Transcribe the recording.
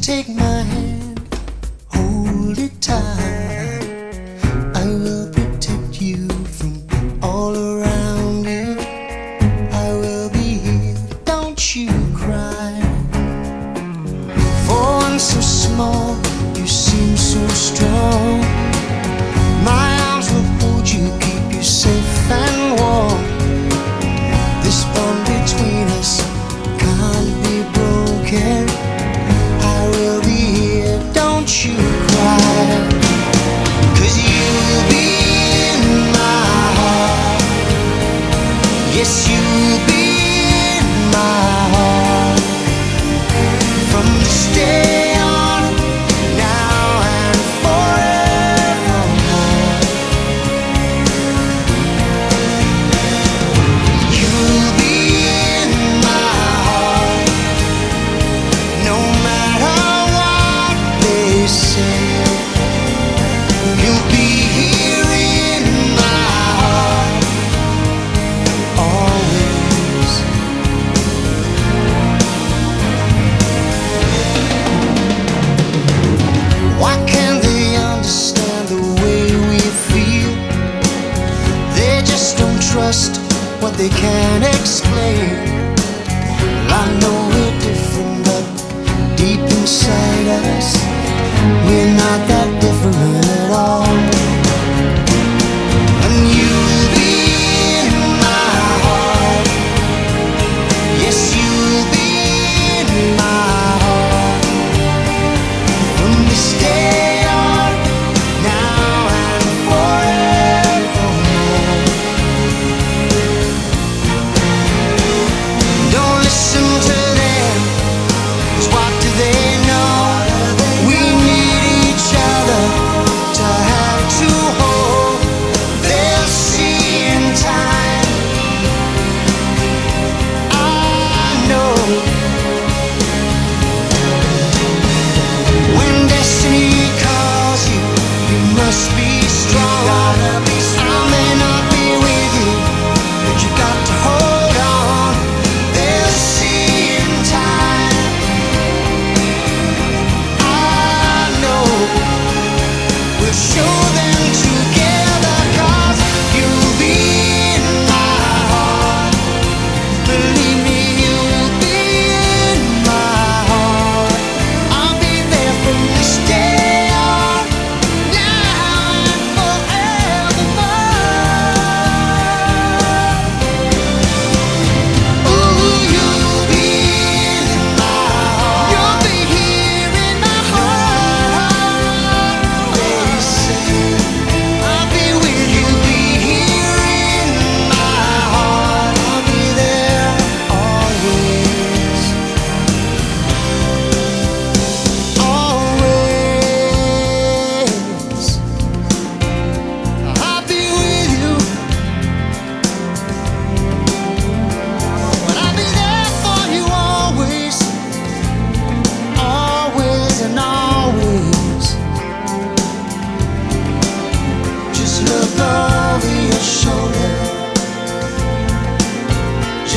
Take my hand, hold it tight. I will protect you from all around you. I will be here, don't you cry. For I'm so small, you seem so strong. they can't explain.